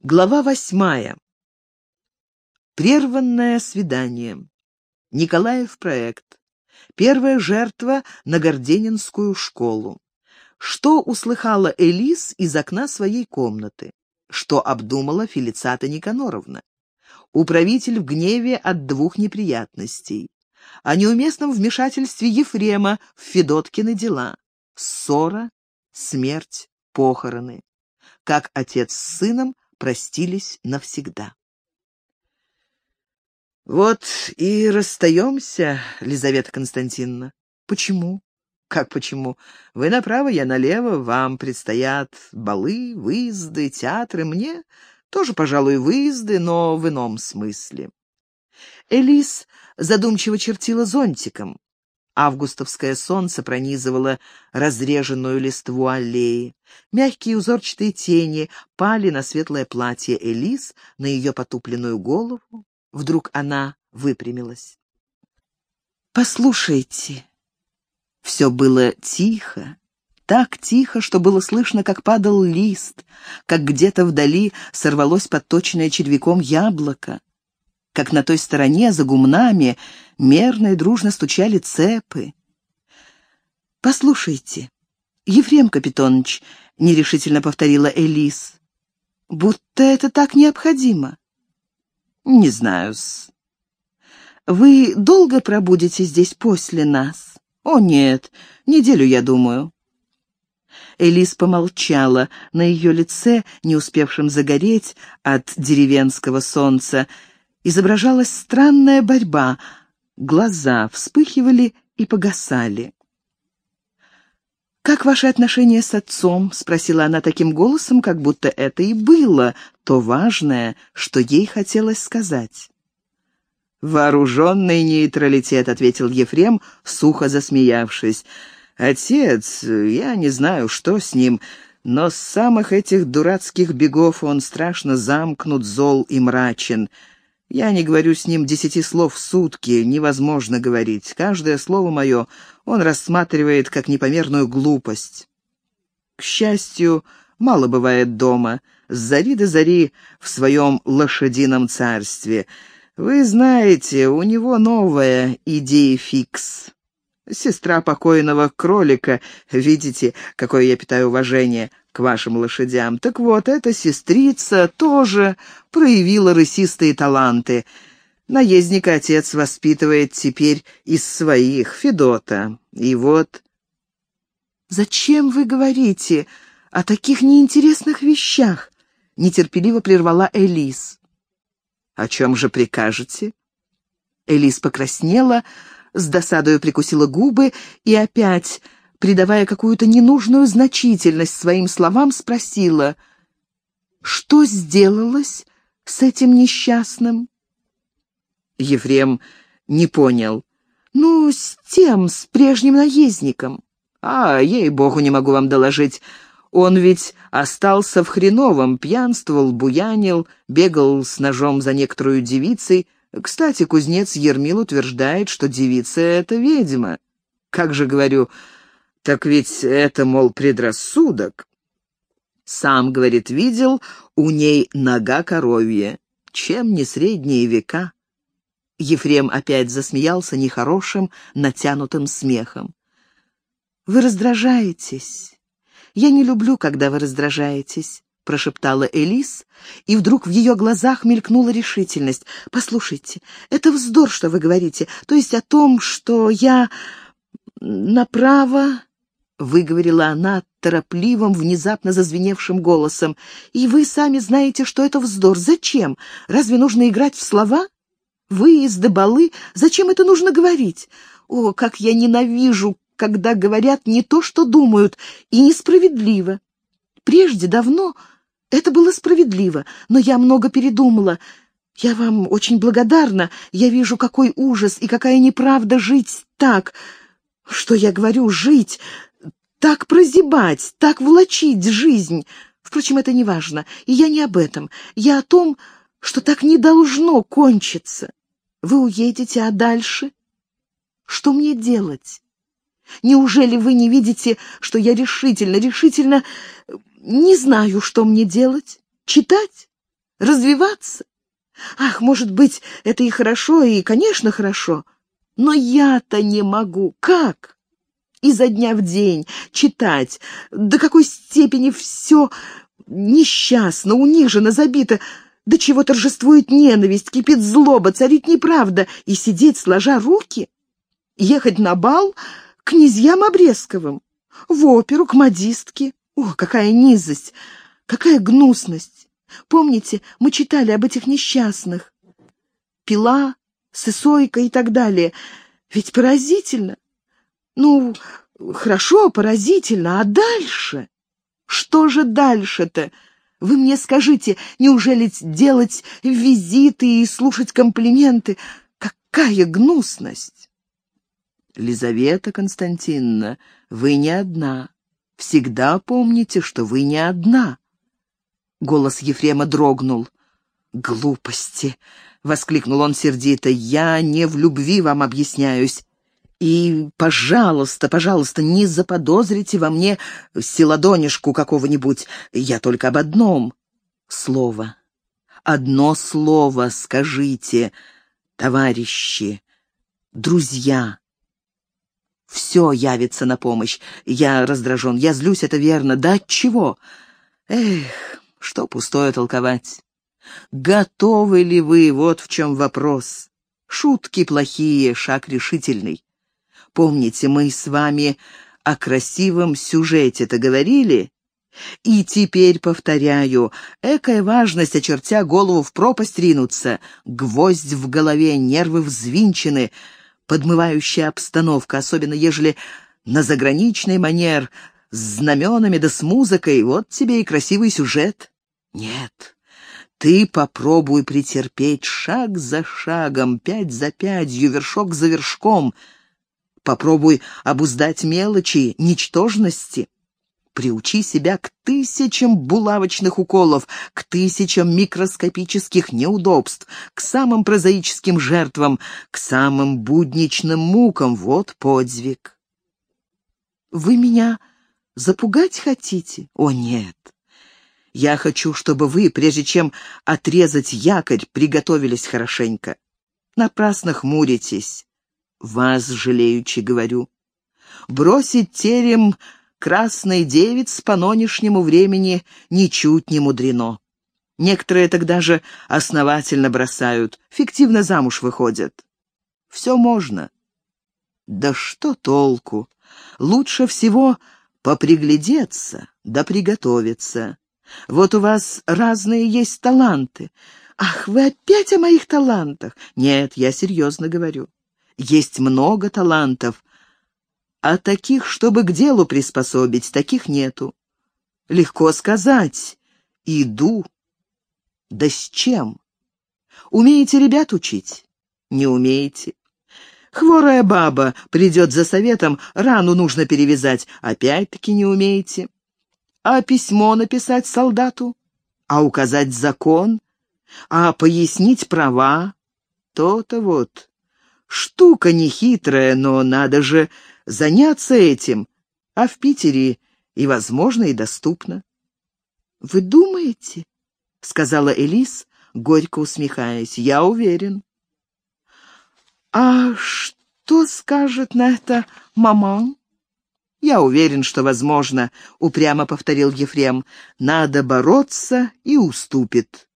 Глава восьмая. Прерванное свидание. Николаев проект. Первая жертва на Горденинскую школу. Что услыхала Элис из окна своей комнаты? Что обдумала Фелицата Никаноровна? Управитель в гневе от двух неприятностей. О неуместном вмешательстве Ефрема в Федоткины дела. Ссора, смерть, похороны. Как отец с сыном простились навсегда. «Вот и расстаемся, Лизавета Константиновна. Почему?» «Как почему? Вы направо, я налево, вам предстоят балы, выезды, театры, мне тоже, пожалуй, выезды, но в ином смысле». Элис задумчиво чертила зонтиком. Августовское солнце пронизывало разреженную листву аллеи. Мягкие узорчатые тени пали на светлое платье Элис, на ее потупленную голову. Вдруг она выпрямилась. «Послушайте». Все было тихо, так тихо, что было слышно, как падал лист, как где-то вдали сорвалось подточенное червяком яблоко как на той стороне, за гумнами, мерно и дружно стучали цепы. «Послушайте, Ефрем Капитонович», — нерешительно повторила Элис, — «будто это так необходимо». «Не знаю-с». «Вы долго пробудете здесь после нас?» «О, нет, неделю, я думаю». Элис помолчала. На ее лице, не успевшем загореть от деревенского солнца, изображалась странная борьба. Глаза вспыхивали и погасали. «Как ваши отношения с отцом?» — спросила она таким голосом, как будто это и было то важное, что ей хотелось сказать. «Вооруженный нейтралитет», — ответил Ефрем, сухо засмеявшись. «Отец, я не знаю, что с ним, но с самых этих дурацких бегов он страшно замкнут, зол и мрачен. Я не говорю с ним десяти слов в сутки, невозможно говорить. Каждое слово мое он рассматривает как непомерную глупость. К счастью, мало бывает дома, с зари до зари в своем лошадином царстве. Вы знаете, у него новая идея фикс. Сестра покойного кролика, видите, какое я питаю уважение, к вашим лошадям. Так вот, эта сестрица тоже проявила рысистые таланты. Наездника отец воспитывает теперь из своих, Федота. И вот... «Зачем вы говорите о таких неинтересных вещах?» — нетерпеливо прервала Элис. «О чем же прикажете?» Элис покраснела, с досадою прикусила губы и опять придавая какую-то ненужную значительность своим словам, спросила, «Что сделалось с этим несчастным?» Ефрем не понял. «Ну, с тем, с прежним наездником». «А, ей-богу, не могу вам доложить. Он ведь остался в хреновом, пьянствовал, буянил, бегал с ножом за некоторую девицей. Кстати, кузнец Ермил утверждает, что девица — это ведьма. Как же, говорю, так ведь это, мол, предрассудок. Сам, говорит, видел, у ней нога коровья. Чем не средние века? Ефрем опять засмеялся нехорошим, натянутым смехом. «Вы раздражаетесь. Я не люблю, когда вы раздражаетесь», — прошептала Элис, и вдруг в ее глазах мелькнула решительность. «Послушайте, это вздор, что вы говорите, то есть о том, что я направо — выговорила она торопливым, внезапно зазвеневшим голосом. «И вы сами знаете, что это вздор. Зачем? Разве нужно играть в слова? Выезды, балы? Зачем это нужно говорить? О, как я ненавижу, когда говорят не то, что думают, и несправедливо. Прежде, давно, это было справедливо, но я много передумала. Я вам очень благодарна. Я вижу, какой ужас и какая неправда жить так. Что я говорю, жить, так прозябать, так влачить жизнь. Впрочем, это не важно, и я не об этом. Я о том, что так не должно кончиться. Вы уедете, а дальше? Что мне делать? Неужели вы не видите, что я решительно, решительно не знаю, что мне делать? Читать? развиваться. Ах, может быть, это и хорошо, и, конечно, хорошо. Но я-то не могу. Как? Изо дня в день читать. До какой степени все несчастно, унижено, забито. До чего торжествует ненависть, кипит злоба, царит неправда. И сидеть, сложа руки? Ехать на бал к князьям Обрезковым? В оперу, к модистке? О, какая низость! Какая гнусность! Помните, мы читали об этих несчастных? Пила, сысойка и так далее. Ведь поразительно. Ну, хорошо, поразительно, а дальше? Что же дальше-то? Вы мне скажите, неужели делать визиты и слушать комплименты? Какая гнусность! Лизавета Константиновна, вы не одна. Всегда помните, что вы не одна. Голос Ефрема дрогнул. «Глупости!» — воскликнул он сердито. «Я не в любви вам объясняюсь. И, пожалуйста, пожалуйста, не заподозрите во мне силадонишку какого-нибудь. Я только об одном. Слово. Одно слово скажите, товарищи, друзья. Все явится на помощь. Я раздражен, я злюсь, это верно. Да от чего? Эх, что пустое толковать. Готовы ли вы, вот в чем вопрос. Шутки плохие, шаг решительный. Помните, мы с вами о красивом сюжете-то говорили? И теперь повторяю, экая важность, очертя голову в пропасть ринуться, гвоздь в голове, нервы взвинчены, подмывающая обстановка, особенно ежели на заграничный манер, с знаменами да с музыкой, вот тебе и красивый сюжет. Нет, ты попробуй претерпеть шаг за шагом, пять за пятью, вершок за вершком — Попробуй обуздать мелочи, ничтожности. Приучи себя к тысячам булавочных уколов, к тысячам микроскопических неудобств, к самым прозаическим жертвам, к самым будничным мукам. Вот подвиг. Вы меня запугать хотите? О, нет. Я хочу, чтобы вы, прежде чем отрезать якорь, приготовились хорошенько. Напрасно хмуритесь. Вас, жалеючи, говорю. Бросить терем красной девиц по нынешнему времени ничуть не мудрено. Некоторые тогда же основательно бросают, фиктивно замуж выходят. Все можно. Да что толку? Лучше всего поприглядеться да приготовиться. Вот у вас разные есть таланты. Ах, вы опять о моих талантах? Нет, я серьезно говорю. Есть много талантов, а таких, чтобы к делу приспособить, таких нету. Легко сказать «иду». Да с чем? Умеете ребят учить? Не умеете. Хворая баба придет за советом, рану нужно перевязать, опять-таки не умеете. А письмо написать солдату? А указать закон? А пояснить права? То-то вот. Штука нехитрая, но надо же заняться этим. А в Питере и возможно, и доступно. «Вы думаете?» — сказала Элис, горько усмехаясь. «Я уверен». «А что скажет на это мама?» «Я уверен, что возможно», — упрямо повторил Ефрем. «Надо бороться и уступит».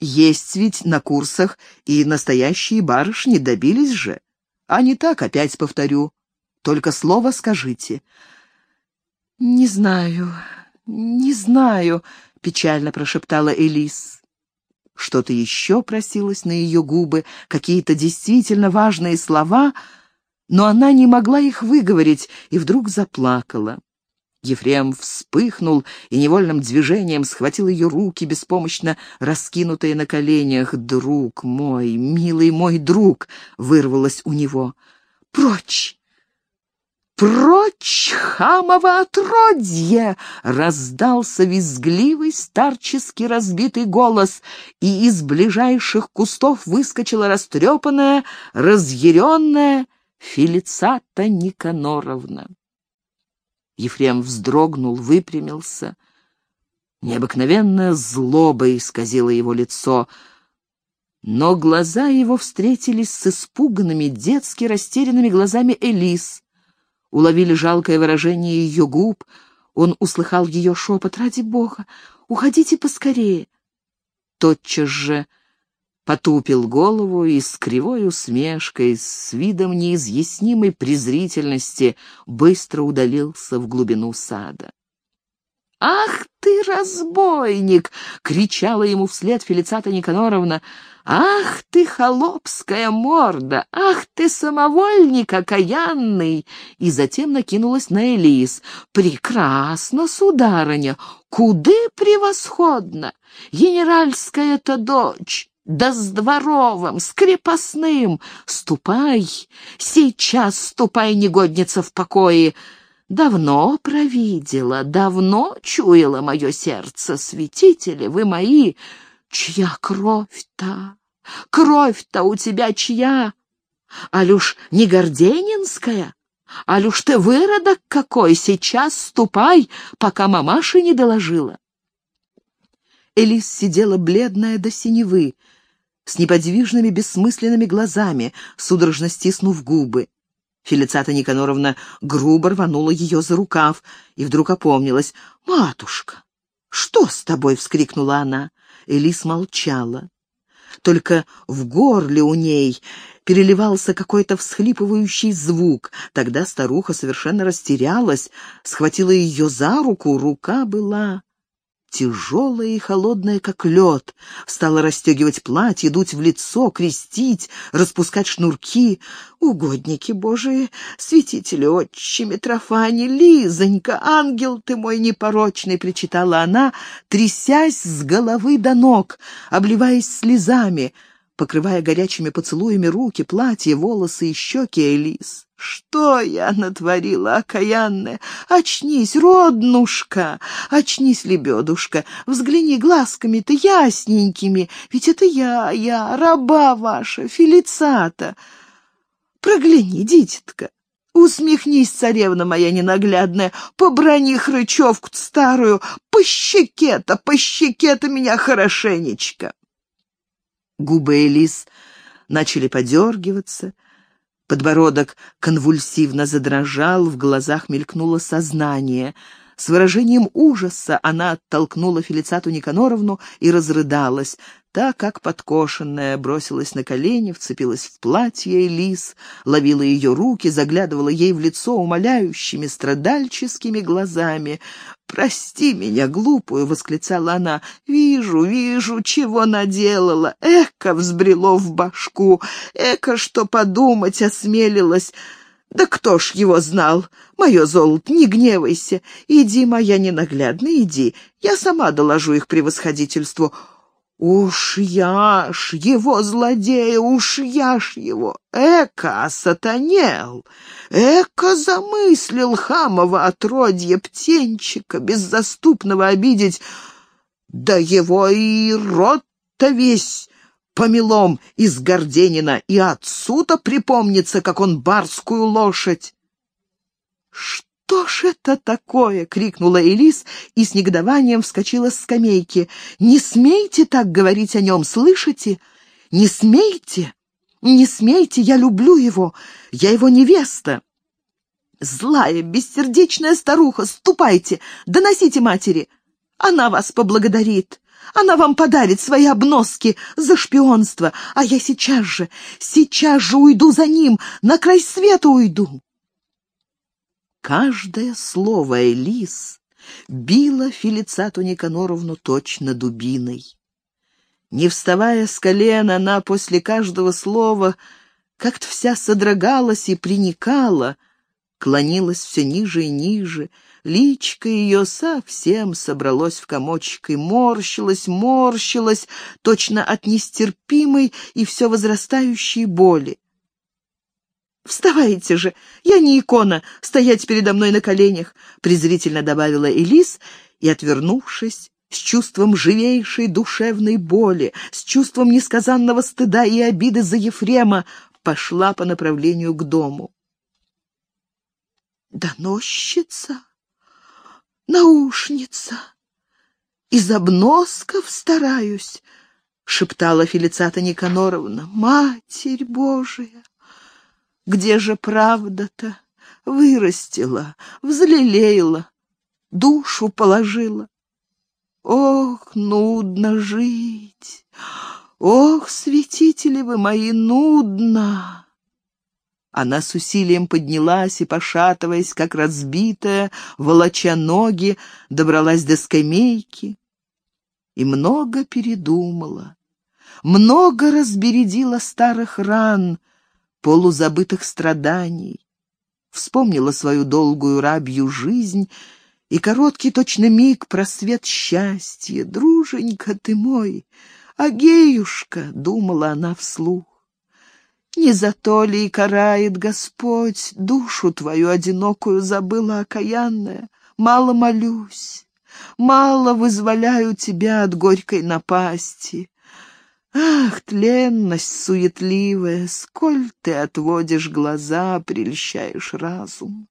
Есть ведь на курсах и настоящие барышни добились же. А не так, опять повторю. Только слово скажите. «Не знаю, не знаю», — печально прошептала Элис. Что-то еще просилось на ее губы, какие-то действительно важные слова, но она не могла их выговорить и вдруг заплакала. Ефрем вспыхнул и невольным движением схватил ее руки, беспомощно раскинутые на коленях. «Друг мой, милый мой друг!» — вырвалось у него. «Прочь! Прочь, хамово отродье!» — раздался визгливый старческий разбитый голос, и из ближайших кустов выскочила растрепанная, разъяренная Фелицата Никаноровна. Ефрем вздрогнул, выпрямился. Необыкновенная злоба исказила его лицо, но глаза его встретились с испуганными, детски растерянными глазами Элис. Уловили жалкое выражение ее губ, он услыхал ее шепот «Ради Бога, уходите поскорее!» Тотчас же потупил голову и с кривой усмешкой, с видом неизъяснимой презрительности быстро удалился в глубину сада. «Ах ты, разбойник!» — кричала ему вслед Фелицата Никаноровна. «Ах ты, холопская морда! Ах ты, самовольник окаянный!» И затем накинулась на Элис. «Прекрасно, сударыня! Куды превосходно! Генеральская-то дочь!» Да с дворовым, с крепостным. Ступай, сейчас ступай, негодница, в покое. Давно провидела, давно чуяло мое сердце, святители вы мои. Чья кровь-то? Кровь-то у тебя чья? Алюш не Горденинская? Алюш ты выродок какой, сейчас ступай, пока мамаша не доложила. Элис сидела бледная до синевы, с неподвижными бессмысленными глазами, судорожно стиснув губы. Фелицата Никаноровна грубо рванула ее за рукав и вдруг опомнилась. «Матушка, что с тобой?» — вскрикнула она. Элис молчала. Только в горле у ней переливался какой-то всхлипывающий звук. Тогда старуха совершенно растерялась, схватила ее за руку, рука была тяжелая и холодная, как лед. Стала расстегивать платье, дуть в лицо, крестить, распускать шнурки. Угодники божии, святители отчи Митрофани, Лизонька, ангел ты мой непорочный, причитала она, трясясь с головы до ног, обливаясь слезами, покрывая горячими поцелуями руки, платье, волосы и щеки Элис. Что я натворила, окаянная? Очнись, роднушка! Очнись, лебедушка! Взгляни глазками-то ясненькими, ведь это я, я, раба ваша, Фелицата. Прогляни, дитятка, Усмехнись, царевна моя ненаглядная, поброни хрычевку старую, по щеке-то, по щеке-то меня хорошенечко. Губы Элис начали подергиваться, Подбородок конвульсивно задрожал, в глазах мелькнуло сознание. С выражением ужаса она оттолкнула Фелицату Никаноровну и разрыдалась. Та, как подкошенная, бросилась на колени, вцепилась в платье Элис, ловила ее руки, заглядывала ей в лицо умоляющими, страдальческими глазами. «Прости меня, глупую!» — восклицала она. «Вижу, вижу, чего наделала! Эка взбрело в башку! Эка, что подумать осмелилась!» «Да кто ж его знал? Мое золото, не гневайся! Иди, моя ненаглядная, иди! Я сама доложу их превосходительству!» Уж я ж его, злодея, уж я ж его, эко сатанел, эко замыслил хамова отродье птенчика, беззаступного обидеть, да его и рот-то весь помелом из Горденина, и отцу-то припомнится, как он барскую лошадь. «Что ж это такое?» — крикнула Элис и с негодованием вскочила с скамейки. «Не смейте так говорить о нем, слышите? Не смейте! Не смейте, я люблю его, я его невеста!» «Злая, бессердечная старуха, ступайте, доносите матери! Она вас поблагодарит!» Она вам подарит свои обноски за шпионство, а я сейчас же, сейчас же уйду за ним, на край света уйду. Каждое слово Элис било Фелицату Никаноровну точно дубиной. Не вставая с колен, она после каждого слова как-то вся содрогалась и приникала, клонилась все ниже и ниже, личка ее совсем собралось в комочек и морщилась, морщилась, точно от нестерпимой и все возрастающей боли. «Вставайте же! Я не икона, стоять передо мной на коленях!» презрительно добавила Элис и, отвернувшись, с чувством живейшей душевной боли, с чувством несказанного стыда и обиды за Ефрема, пошла по направлению к дому. «Доносчица? Наушница?» из обносков стараюсь, — шептала Фелицата Никаноровна. Матерь Божия! Где же правда-то? Вырастила, взлелеяла, душу положила. Ох, нудно жить! Ох, святители вы мои, нудно! Она с усилием поднялась и, пошатываясь, как разбитая, волоча ноги, добралась до скамейки и много передумала, много разбередила старых ран, полузабытых страданий, вспомнила свою долгую рабью жизнь и короткий точно миг просвет счастья. «Друженька ты мой, Агеюшка!» — думала она вслух. «Не за то ли и карает Господь, душу твою одинокую забыла окаянная? Мало молюсь, мало вызволяю тебя от горькой напасти. Ах, тленность суетливая, сколь ты отводишь глаза, прельщаешь разум!»